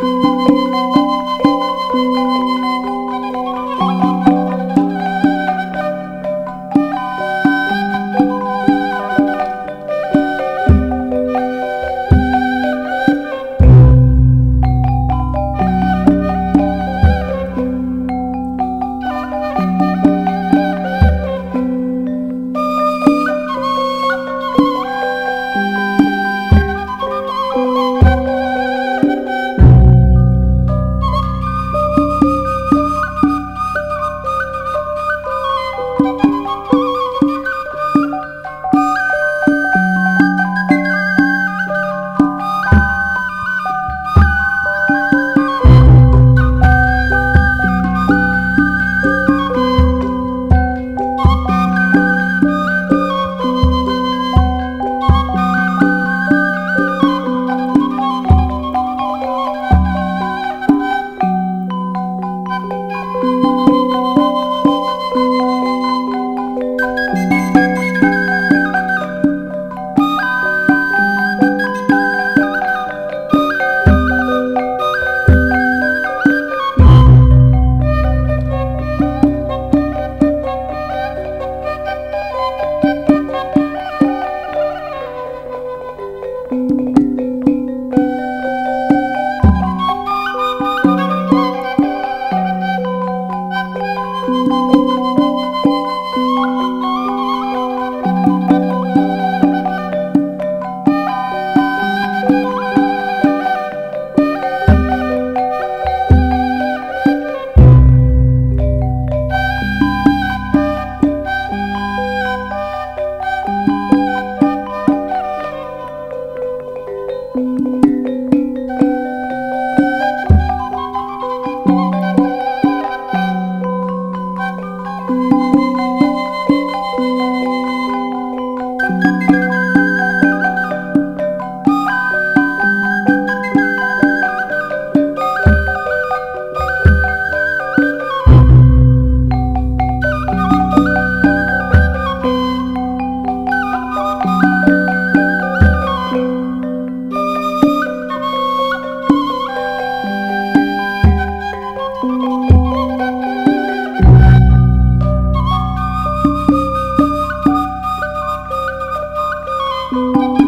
Música you